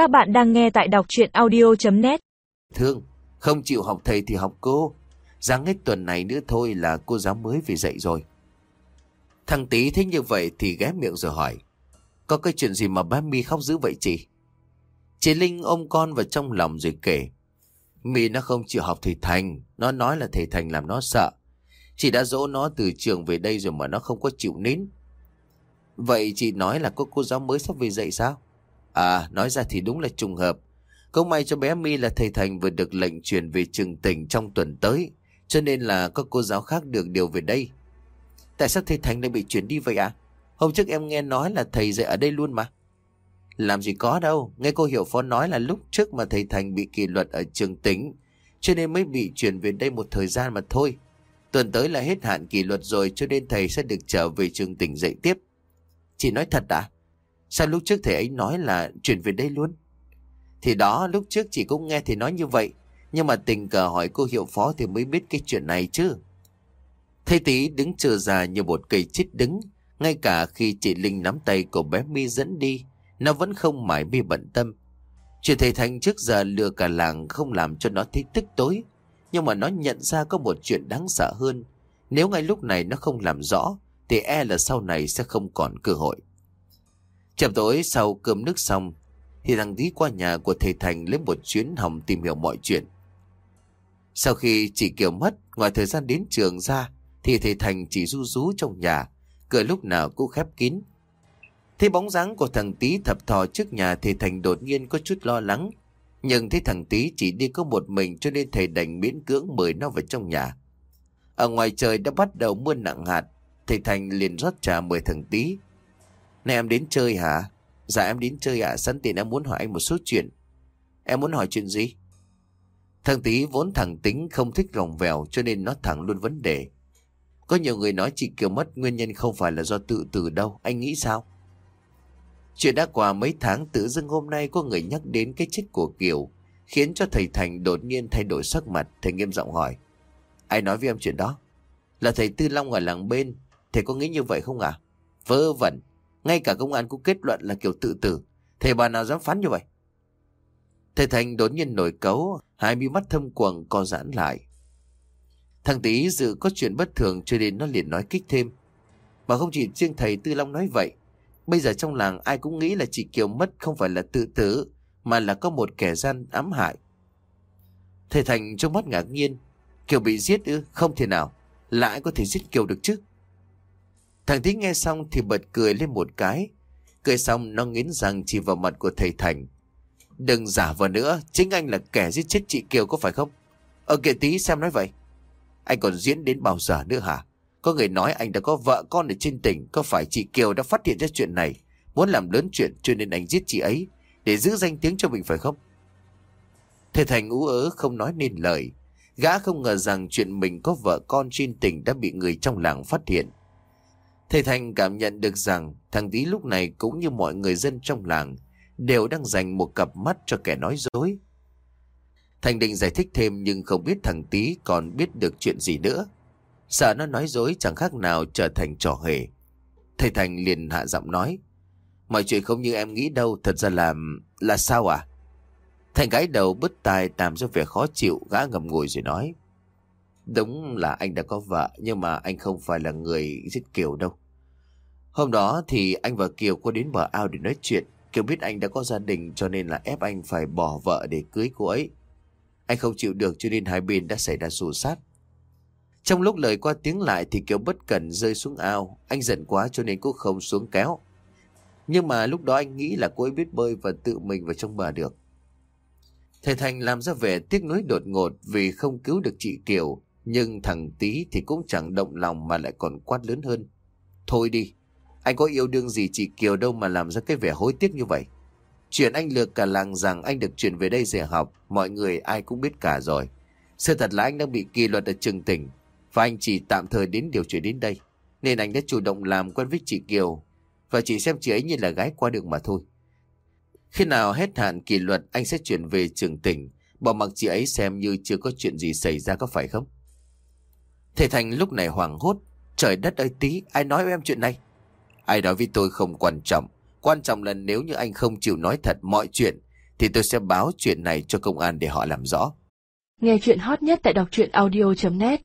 Các bạn đang nghe tại đọc chuyện audio.net Thương, không chịu học thầy thì học cô. Giáng hết tuần này nữa thôi là cô giáo mới về dạy rồi. Thằng tí thấy như vậy thì ghé miệng rồi hỏi. Có cái chuyện gì mà bá mi khóc dữ vậy chị? Chị Linh ôm con vào trong lòng rồi kể. Mi nó không chịu học thầy Thành. Nó nói là thầy Thành làm nó sợ. Chị đã dỗ nó từ trường về đây rồi mà nó không có chịu nín. Vậy chị nói là có cô giáo mới sắp về dạy sao? À, nói ra thì đúng là trùng hợp. Không may cho bé My là thầy Thành vừa được lệnh truyền về trường tỉnh trong tuần tới. Cho nên là các cô giáo khác được điều về đây. Tại sao thầy Thành lại bị chuyển đi vậy à? Hôm trước em nghe nói là thầy dạy ở đây luôn mà. Làm gì có đâu. Nghe cô Hiểu Phó nói là lúc trước mà thầy Thành bị kỷ luật ở trường tỉnh. Cho nên mới bị chuyển về đây một thời gian mà thôi. Tuần tới là hết hạn kỷ luật rồi cho nên thầy sẽ được trở về trường tỉnh dạy tiếp. Chị nói thật à? Sao lúc trước thầy ấy nói là chuyển về đây luôn? Thì đó, lúc trước chị cũng nghe thầy nói như vậy, Nhưng mà tình cờ hỏi cô hiệu phó thì mới biết cái chuyện này chứ. Thầy tí đứng chờ ra như một cây chít đứng, Ngay cả khi chị Linh nắm tay của bé mi dẫn đi, Nó vẫn không mãi mi bận tâm. Chuyện thầy Thành trước giờ lừa cả làng không làm cho nó thấy tức tối, Nhưng mà nó nhận ra có một chuyện đáng sợ hơn. Nếu ngay lúc này nó không làm rõ, Thì e là sau này sẽ không còn cơ hội. Chậm tối sau cơm nước xong, Thì thằng tí qua nhà của thầy Thành lấy một chuyến hòng tìm hiểu mọi chuyện. Sau khi chị Kiều mất, Ngoài thời gian đến trường ra, Thì thầy Thành chỉ ru rú trong nhà, Cửa lúc nào cũng khép kín. Thấy bóng dáng của thằng tí thập thò trước nhà, Thầy Thành đột nhiên có chút lo lắng. Nhưng thấy thằng tí chỉ đi có một mình Cho nên thầy đành miễn cưỡng mời nó vào trong nhà. Ở ngoài trời đã bắt đầu mưa nặng hạt, Thầy Thành liền rót trà mời thằng tí này em đến chơi hả? Dạ em đến chơi ạ, à? sẵn tiện em muốn hỏi anh một số chuyện. Em muốn hỏi chuyện gì? Thằng Tý vốn thẳng tính không thích lòng vèo cho nên nó thẳng luôn vấn đề. Có nhiều người nói chị Kiều mất nguyên nhân không phải là do tự tử đâu, anh nghĩ sao? Chuyện đã qua mấy tháng tự dưng hôm nay có người nhắc đến cái chết của Kiều, khiến cho thầy Thành đột nhiên thay đổi sắc mặt, thầy nghiêm giọng hỏi. Ai nói với em chuyện đó? Là thầy Tư Long ở làng bên, thầy có nghĩ như vậy không à? Vớ vẩn, ngay cả công an cũng kết luận là kiểu tự tử. Thầy bà nào dám phán như vậy? Thầy Thành đột nhiên nổi cấu, hai mi mắt thâm quầng co giãn lại. Thằng tí dự có chuyện bất thường cho nên nó liền nói kích thêm. Mà không chỉ riêng thầy Tư Long nói vậy. Bây giờ trong làng ai cũng nghĩ là chị Kiều mất không phải là tự tử, mà là có một kẻ gian ám hại. Thầy Thành trong mắt ngạc nhiên. Kiều bị giết ư? Không thể nào. lại có thể giết Kiều được chứ? Thằng Tí nghe xong thì bật cười lên một cái. Cười xong nó nghiến răng chỉ vào mặt của thầy Thành. Đừng giả vờ nữa, chính anh là kẻ giết chết chị Kiều có phải không? Ở kìa Tí xem nói vậy. Anh còn diễn đến bao giờ nữa hả? Có người nói anh đã có vợ con ở trên tỉnh, có phải chị Kiều đã phát hiện ra chuyện này, muốn làm lớn chuyện cho nên anh giết chị ấy, để giữ danh tiếng cho mình phải không? Thầy Thành ú ớ không nói nên lời. Gã không ngờ rằng chuyện mình có vợ con trên tỉnh đã bị người trong làng phát hiện. Thầy Thành cảm nhận được rằng thằng Tý lúc này cũng như mọi người dân trong làng đều đang dành một cặp mắt cho kẻ nói dối. Thành định giải thích thêm nhưng không biết thằng Tý còn biết được chuyện gì nữa. Sợ nó nói dối chẳng khác nào trở thành trò hề. Thầy Thành liền hạ giọng nói. Mọi chuyện không như em nghĩ đâu, thật ra là... là sao à? Thành gái đầu bứt tai làm cho vẻ khó chịu, gã ngầm ngùi rồi nói. Đúng là anh đã có vợ, nhưng mà anh không phải là người giết Kiều đâu. Hôm đó thì anh và Kiều có đến bờ ao để nói chuyện. Kiều biết anh đã có gia đình cho nên là ép anh phải bỏ vợ để cưới cô ấy. Anh không chịu được cho nên hai bên đã xảy ra xù sát. Trong lúc lời qua tiếng lại thì Kiều bất cẩn rơi xuống ao. Anh giận quá cho nên cũng không xuống kéo. Nhưng mà lúc đó anh nghĩ là cô ấy biết bơi và tự mình vào trong bờ được. Thầy Thành làm ra vẻ tiếc nuối đột ngột vì không cứu được chị Kiều. Nhưng thằng tí thì cũng chẳng động lòng mà lại còn quát lớn hơn. Thôi đi, anh có yêu đương gì chị Kiều đâu mà làm ra cái vẻ hối tiếc như vậy. Chuyện anh lừa cả làng rằng anh được chuyển về đây dạy học, mọi người ai cũng biết cả rồi. Sự thật là anh đang bị kỷ luật ở trường tỉnh, và anh chỉ tạm thời đến điều chuyển đến đây. Nên anh đã chủ động làm quen với chị Kiều, và chỉ xem chị ấy như là gái qua đường mà thôi. Khi nào hết hạn kỷ luật anh sẽ chuyển về trường tỉnh, bỏ mặc chị ấy xem như chưa có chuyện gì xảy ra có phải không? Thầy Thành lúc này hoảng hốt, trời đất ơi tí, ai nói với em chuyện này? Ai nói với tôi không quan trọng. Quan trọng là nếu như anh không chịu nói thật mọi chuyện, thì tôi sẽ báo chuyện này cho công an để họ làm rõ. Nghe chuyện hot nhất tại đọc truyện audio.net